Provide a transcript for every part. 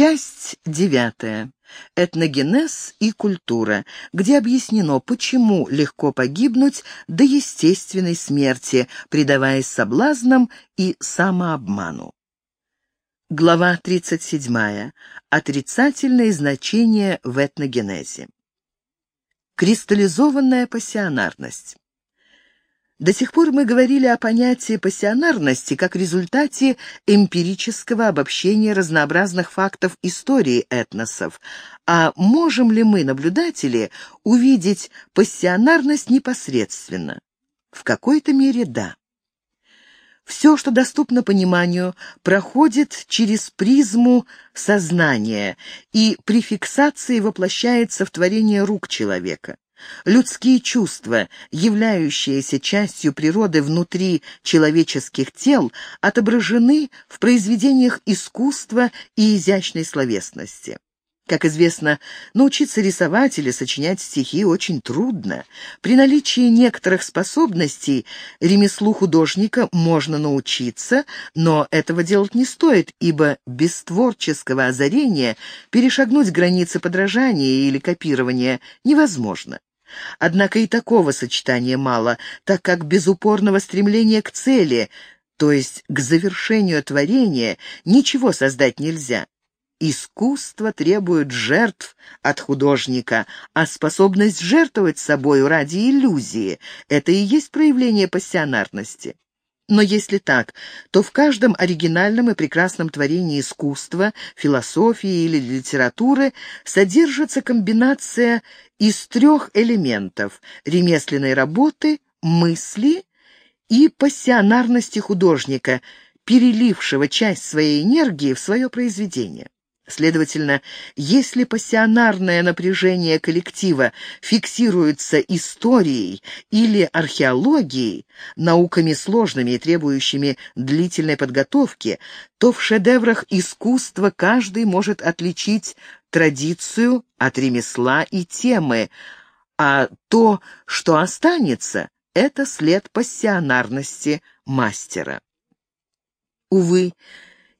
Часть девятая. Этногенез и культура, где объяснено, почему легко погибнуть до естественной смерти, предаваясь соблазнам и самообману. Глава 37. Отрицательные значения в этногенезе. Кристаллизованная пассионарность. До сих пор мы говорили о понятии пассионарности как результате эмпирического обобщения разнообразных фактов истории этносов. А можем ли мы, наблюдатели, увидеть пассионарность непосредственно? В какой-то мере да. Все, что доступно пониманию, проходит через призму сознания и при фиксации воплощается в творение рук человека. Людские чувства, являющиеся частью природы внутри человеческих тел, отображены в произведениях искусства и изящной словесности. Как известно, научиться рисовать или сочинять стихи очень трудно. При наличии некоторых способностей ремеслу художника можно научиться, но этого делать не стоит, ибо без творческого озарения перешагнуть границы подражания или копирования невозможно. Однако и такого сочетания мало, так как без упорного стремления к цели, то есть к завершению творения, ничего создать нельзя. Искусство требует жертв от художника, а способность жертвовать собою ради иллюзии — это и есть проявление пассионарности. Но если так, то в каждом оригинальном и прекрасном творении искусства, философии или литературы содержится комбинация из трех элементов – ремесленной работы, мысли и пассионарности художника, перелившего часть своей энергии в свое произведение. Следовательно, если пассионарное напряжение коллектива фиксируется историей или археологией, науками сложными и требующими длительной подготовки, то в шедеврах искусства каждый может отличить традицию от ремесла и темы, а то, что останется, это след пассионарности мастера. Увы,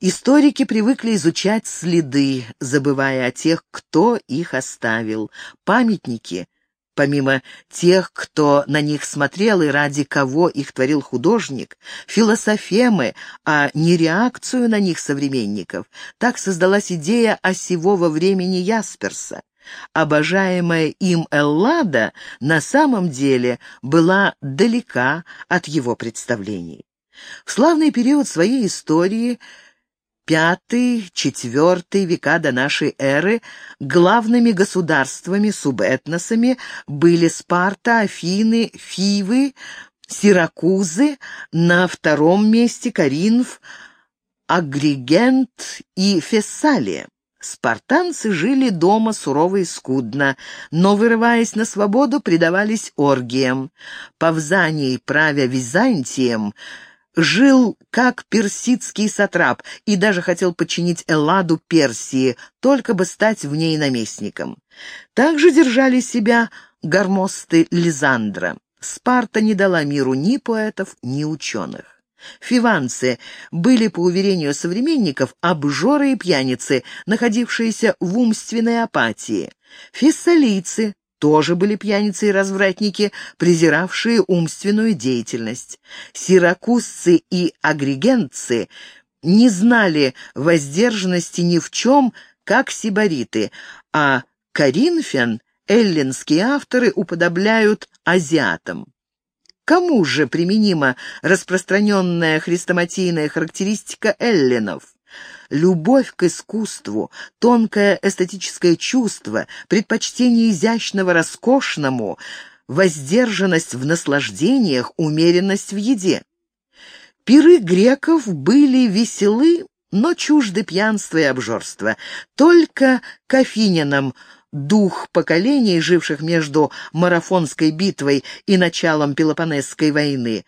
Историки привыкли изучать следы, забывая о тех, кто их оставил. Памятники, помимо тех, кто на них смотрел и ради кого их творил художник, философемы, а не реакцию на них современников. Так создалась идея осевого времени Ясперса. Обожаемая им Эллада на самом деле была далека от его представлений. В славный период своей истории – V-IV века до нашей эры главными государствами-субэтносами были Спарта, Афины, Фивы, Сиракузы, на втором месте Каринф, Агригент и Фессалия. Спартанцы жили дома сурово и скудно, но, вырываясь на свободу, предавались оргиям. Павзаний, правя Византием, жил как персидский сатрап и даже хотел подчинить Элладу Персии, только бы стать в ней наместником. Также держали себя гармосты Лизандра. Спарта не дала миру ни поэтов, ни ученых. Фиванцы были, по уверению современников, обжоры и пьяницы, находившиеся в умственной апатии. Фессалийцы тоже были пьяницы и развратники, презиравшие умственную деятельность. Сиракузцы и агрегентцы не знали воздержанности ни в чем, как сибариты, а коринфян эллинские авторы уподобляют азиатам. Кому же применима распространенная хрестоматийная характеристика эллинов? Любовь к искусству, тонкое эстетическое чувство, предпочтение изящного роскошному, воздержанность в наслаждениях, умеренность в еде. Пиры греков были веселы, но чужды пьянства и обжорства. Только к афинянам дух поколений, живших между Марафонской битвой и началом Пелопонесской войны,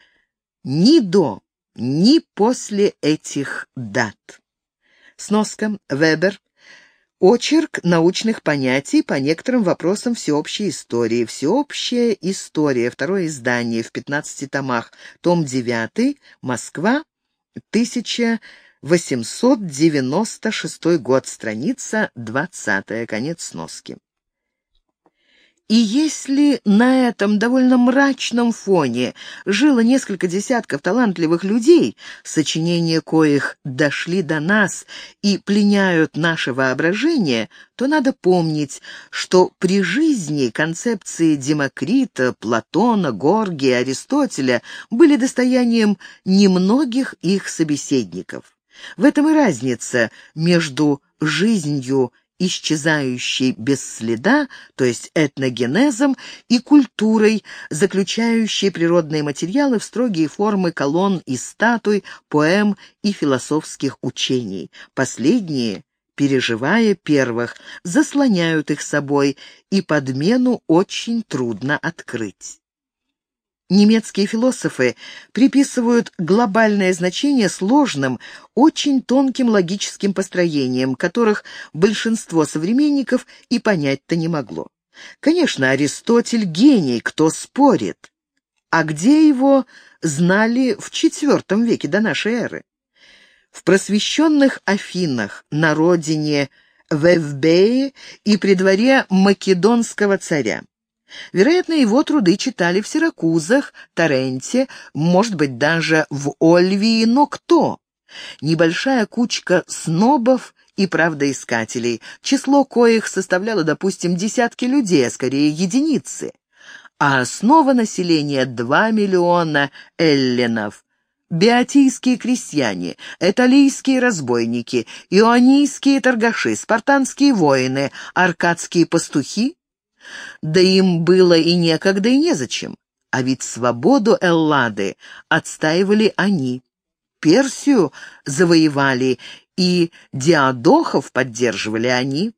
ни до, ни после этих дат. Сноска. Вебер. Очерк научных понятий по некоторым вопросам всеобщей истории. Всеобщая история. Второе издание в 15 томах. Том 9. Москва. 1000. 896 год, страница 20, конец сноски. И если на этом довольно мрачном фоне жило несколько десятков талантливых людей, сочинения коих дошли до нас и пленяют наше воображение, то надо помнить, что при жизни концепции Демокрита, Платона, Горгия, Аристотеля были достоянием немногих их собеседников. В этом и разница между жизнью исчезающей без следа, то есть этногенезом, и культурой, заключающей природные материалы в строгие формы колонн и статуй, поэм и философских учений. Последние, переживая первых, заслоняют их собой, и подмену очень трудно открыть. Немецкие философы приписывают глобальное значение сложным, очень тонким логическим построениям, которых большинство современников и понять-то не могло. Конечно, Аристотель — гений, кто спорит. А где его знали в IV веке до нашей эры? В просвещенных Афинах, на родине Вевбее и при дворе македонского царя. Вероятно, его труды читали в Сиракузах, Таренте, может быть, даже в Ольвии, но кто? Небольшая кучка снобов и правдоискателей, число коих составляло, допустим, десятки людей, а скорее единицы. А основа населения — два миллиона эллинов. Биотийские крестьяне, эталийские разбойники, ионийские торгаши, спартанские воины, аркадские пастухи да им было и некогда, и незачем. А ведь свободу Эллады отстаивали они. Персию завоевали, и диадохов поддерживали они.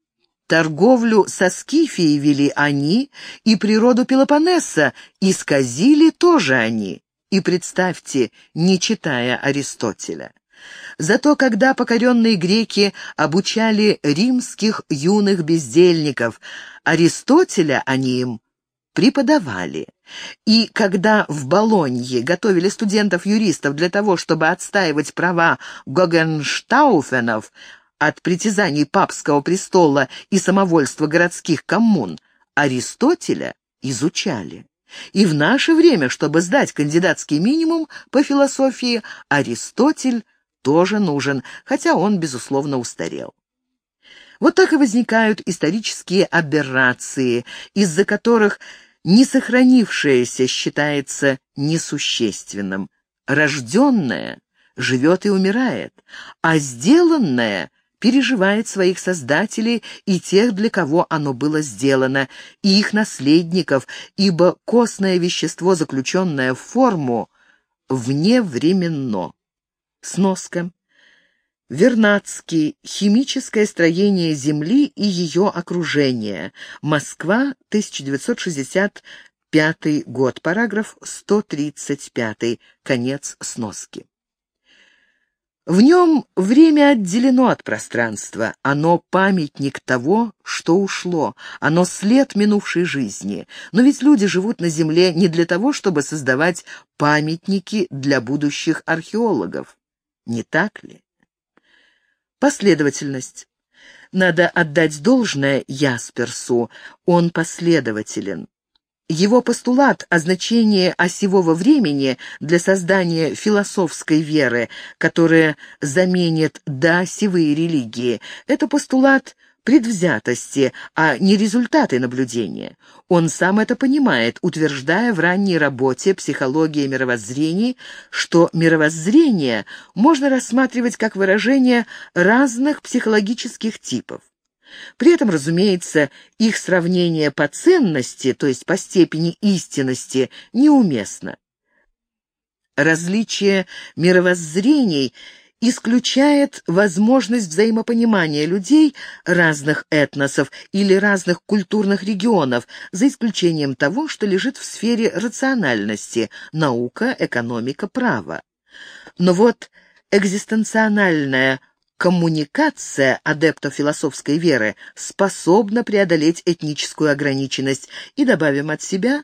Торговлю со Скифией вели они, и природу Пелопоннеса исказили тоже они. И представьте, не читая Аристотеля. Зато когда покоренные греки обучали римских юных бездельников, Аристотеля они им преподавали. И когда в Болонье готовили студентов-юристов для того, чтобы отстаивать права Гогенштауфенов от притязаний папского престола и самовольства городских коммун, Аристотеля изучали. И в наше время, чтобы сдать кандидатский минимум по философии, Аристотель тоже нужен, хотя он, безусловно, устарел. Вот так и возникают исторические аберрации, из-за которых несохранившееся считается несущественным. Рожденное живет и умирает, а сделанное переживает своих создателей и тех, для кого оно было сделано, и их наследников, ибо костное вещество, заключенное в форму, вневременно. Сноска. Вернадский. Химическое строение Земли и ее окружение. Москва, 1965 год. Параграф 135. Конец сноски. В нем время отделено от пространства, оно памятник того, что ушло, оно след минувшей жизни. Но ведь люди живут на Земле не для того, чтобы создавать памятники для будущих археологов. Не так ли? Последовательность. Надо отдать должное Ясперсу, он последователен. Его постулат о значении осевого времени для создания философской веры, которая заменит доосевые религии, это постулат предвзятости, а не результаты наблюдения. Он сам это понимает, утверждая в ранней работе «Психология мировоззрений», что мировоззрение можно рассматривать как выражение разных психологических типов. При этом, разумеется, их сравнение по ценности, то есть по степени истинности, неуместно. Различие мировоззрений – исключает возможность взаимопонимания людей разных этносов или разных культурных регионов, за исключением того, что лежит в сфере рациональности – наука, экономика, право. Но вот экзистенциональная коммуникация адептов философской веры способна преодолеть этническую ограниченность и, добавим от себя,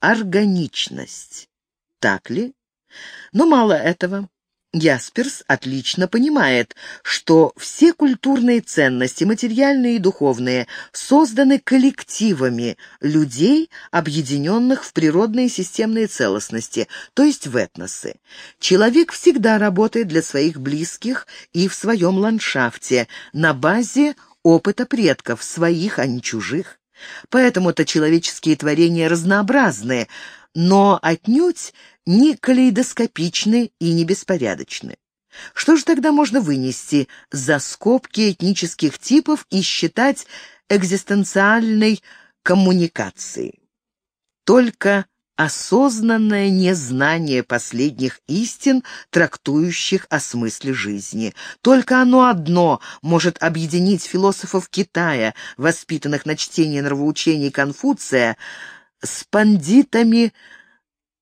органичность. Так ли? Но мало этого. Ясперс отлично понимает, что все культурные ценности, материальные и духовные, созданы коллективами людей, объединенных в природные системные целостности, то есть в этносы. Человек всегда работает для своих близких и в своем ландшафте, на базе опыта предков, своих, а не чужих. Поэтому-то человеческие творения разнообразны, но отнюдь не калейдоскопичны и не беспорядочны. Что же тогда можно вынести за скобки этнических типов и считать экзистенциальной коммуникацией? Только осознанное незнание последних истин, трактующих о смысле жизни. Только оно одно может объединить философов Китая, воспитанных на чтении нравоучений Конфуция, с пандитами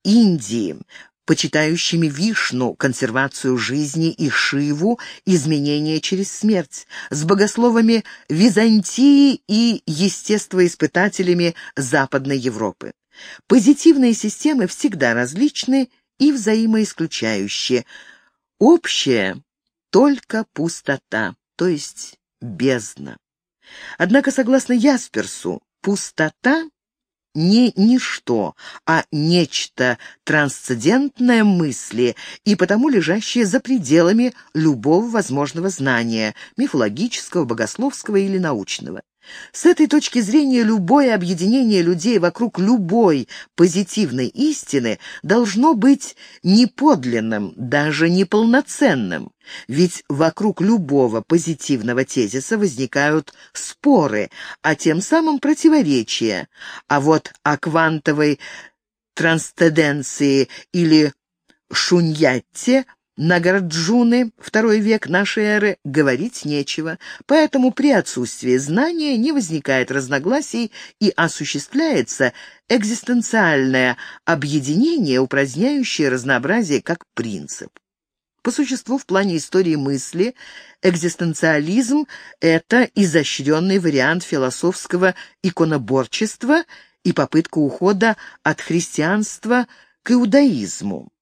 Индии, почитающими Вишну, консервацию жизни и Шиву, изменения через смерть, с богословами Византии и естествоиспытателями Западной Европы. Позитивные системы всегда различны и взаимоисключающие. Общее — только пустота, то есть бездна. Однако, согласно Ясперсу, пустота не ничто, а нечто трансцендентное мысли и потому лежащее за пределами любого возможного знания, мифологического, богословского или научного. С этой точки зрения любое объединение людей вокруг любой позитивной истины должно быть неподлинным, даже неполноценным. Ведь вокруг любого позитивного тезиса возникают споры, а тем самым противоречия. А вот о квантовой трансценденции или шуньятте – Нагарджуны, второй век нашей эры, говорить нечего, поэтому при отсутствии знания не возникает разногласий и осуществляется экзистенциальное объединение, упраздняющее разнообразие как принцип. По существу, в плане истории мысли, экзистенциализм — это изощренный вариант философского иконоборчества и попытка ухода от христианства к иудаизму.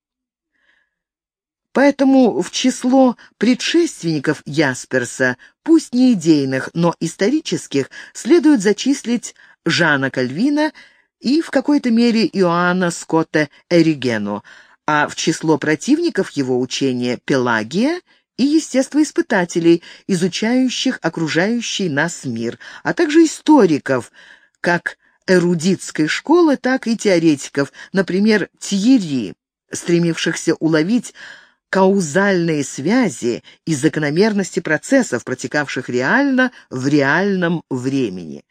Поэтому в число предшественников Ясперса, пусть не идейных, но исторических, следует зачислить Жана Кальвина и в какой-то мере Иоанна Скотта Эригену, а в число противников его учения Пелагия и естествоиспытателей, изучающих окружающий нас мир, а также историков, как эрудитской школы, так и теоретиков, например, Тьерри, стремившихся уловить каузальные связи и закономерности процессов, протекавших реально в реальном времени.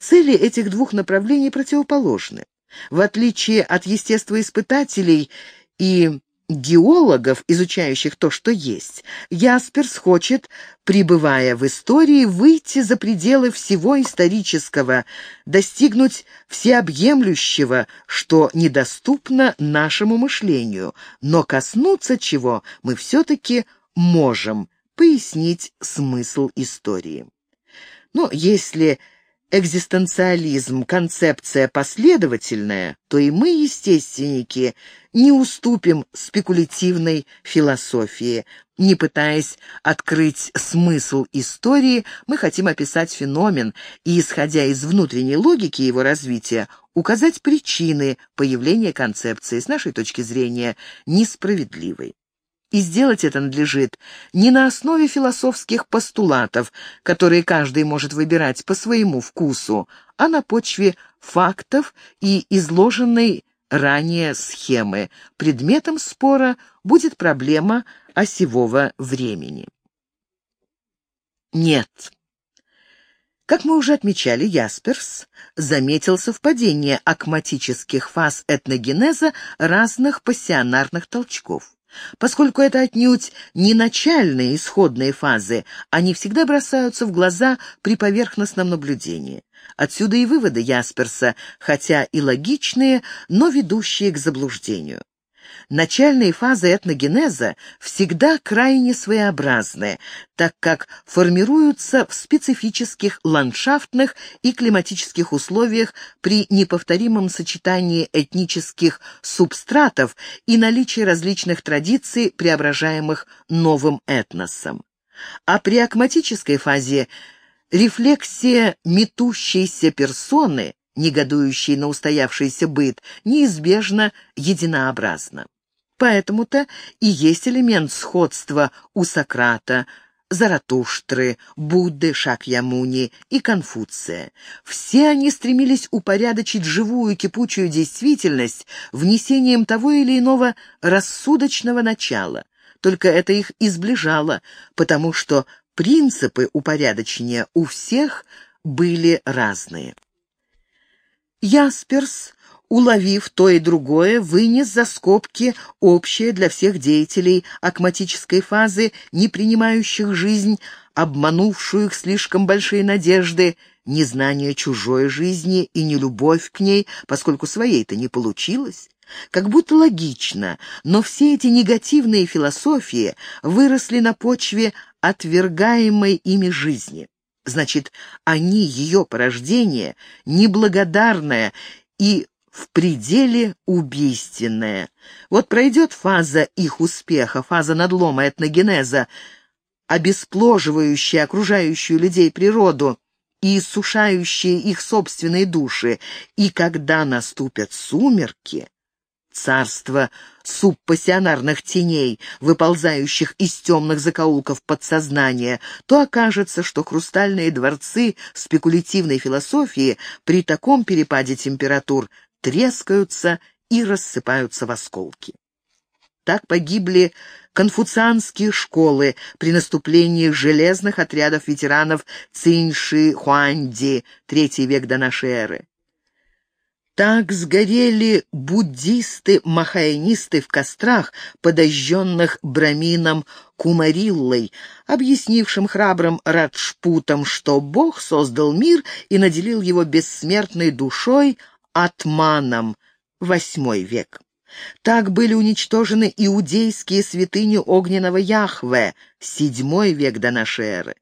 Цели этих двух направлений противоположны. В отличие от естествоиспытателей и геологов, изучающих то, что есть, Ясперс хочет, пребывая в истории, выйти за пределы всего исторического, достигнуть всеобъемлющего, что недоступно нашему мышлению, но коснуться чего мы все-таки можем, пояснить смысл истории. Но если экзистенциализм — концепция последовательная, то и мы, естественники, не уступим спекулятивной философии. Не пытаясь открыть смысл истории, мы хотим описать феномен и, исходя из внутренней логики его развития, указать причины появления концепции, с нашей точки зрения, несправедливой. И сделать это надлежит не на основе философских постулатов, которые каждый может выбирать по своему вкусу, а на почве фактов и изложенной ранее схемы. Предметом спора будет проблема осевого времени. Нет. Как мы уже отмечали, Ясперс заметил совпадение акматических фаз этногенеза разных пассионарных толчков. Поскольку это отнюдь не начальные исходные фазы, они всегда бросаются в глаза при поверхностном наблюдении. Отсюда и выводы Ясперса, хотя и логичные, но ведущие к заблуждению. Начальные фазы этногенеза всегда крайне своеобразны, так как формируются в специфических ландшафтных и климатических условиях при неповторимом сочетании этнических субстратов и наличии различных традиций, преображаемых новым этносом. А при акматической фазе рефлексия метущейся персоны, негодующей на устоявшийся быт, неизбежно единообразна. Поэтому-то и есть элемент сходства у Сократа, Заратуштры, Будды, Шакьямуни и Конфуция. Все они стремились упорядочить живую кипучую действительность внесением того или иного рассудочного начала. Только это их изближало, потому что принципы упорядочения у всех были разные. Ясперс уловив то и другое, вынес за скобки общее для всех деятелей акматической фазы, не принимающих жизнь, обманувшую их слишком большие надежды, незнание чужой жизни и нелюбовь к ней, поскольку своей-то не получилось. Как будто логично, но все эти негативные философии выросли на почве отвергаемой ими жизни. Значит, они, ее порождение, неблагодарное и в пределе убийственное. Вот пройдет фаза их успеха, фаза надлома этногенеза, обеспложивающая окружающую людей природу и иссушающая их собственные души, и когда наступят сумерки, царство субпассионарных теней, выползающих из темных закоулков подсознания, то окажется, что хрустальные дворцы спекулятивной философии при таком перепаде температур трескаются и рассыпаются в осколки. Так погибли конфуцианские школы при наступлении железных отрядов ветеранов Цинши-Хуанди, третий век до нашей эры. Так сгорели буддисты-махаянисты в кострах, подожженных брамином Кумариллой, объяснившим храбрым Раджпутам, что Бог создал мир и наделил его бессмертной душой, Атманом, восьмой век. Так были уничтожены иудейские святыни огненного Яхве, седьмой век до нашей эры.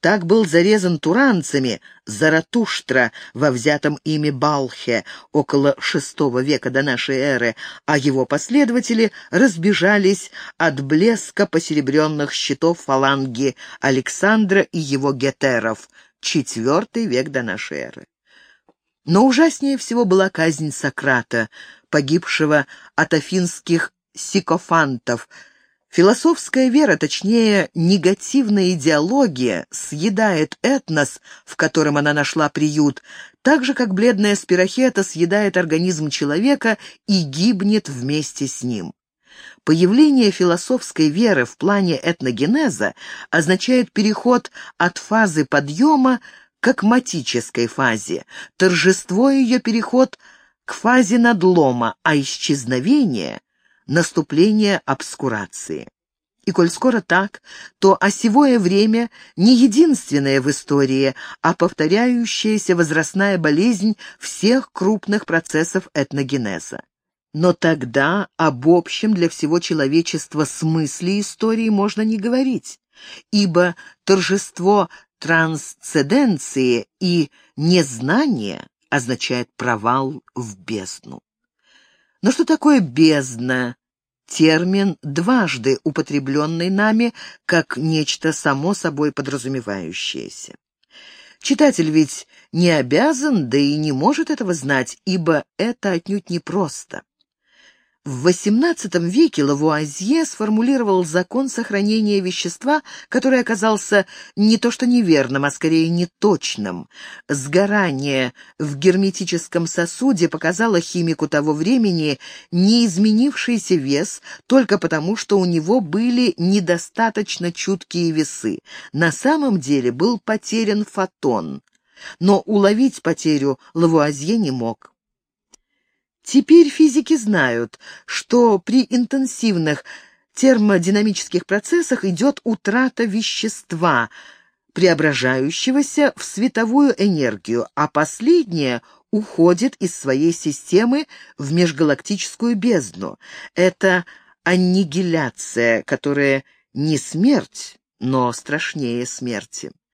Так был зарезан туранцами Заратуштра во взятом ими Балхе около шестого века до нашей эры, а его последователи разбежались от блеска посеребренных щитов фаланги Александра и его гетеров, четвертый век до нашей эры. Но ужаснее всего была казнь Сократа, погибшего от афинских сикофантов. Философская вера, точнее, негативная идеология, съедает этнос, в котором она нашла приют, так же, как бледная спирохета съедает организм человека и гибнет вместе с ним. Появление философской веры в плане этногенеза означает переход от фазы подъема к акматической фазе, торжество ее переход к фазе надлома, а исчезновение — наступление обскурации. И коль скоро так, то осевое время не единственное в истории, а повторяющаяся возрастная болезнь всех крупных процессов этногенеза. Но тогда об общем для всего человечества смысле истории можно не говорить, ибо торжество трансценденции и незнание означает провал в бездну. Но что такое бездна? Термин, дважды употребленный нами, как нечто само собой подразумевающееся. Читатель ведь не обязан, да и не может этого знать, ибо это отнюдь непросто. В XVIII веке Лавуазье сформулировал закон сохранения вещества, который оказался не то что неверным, а скорее неточным. Сгорание в герметическом сосуде показало химику того времени неизменившийся вес только потому, что у него были недостаточно чуткие весы. На самом деле был потерян фотон, но уловить потерю Лавуазье не мог. Теперь физики знают, что при интенсивных термодинамических процессах идет утрата вещества, преображающегося в световую энергию, а последняя уходит из своей системы в межгалактическую бездну. Это аннигиляция, которая не смерть, но страшнее смерти.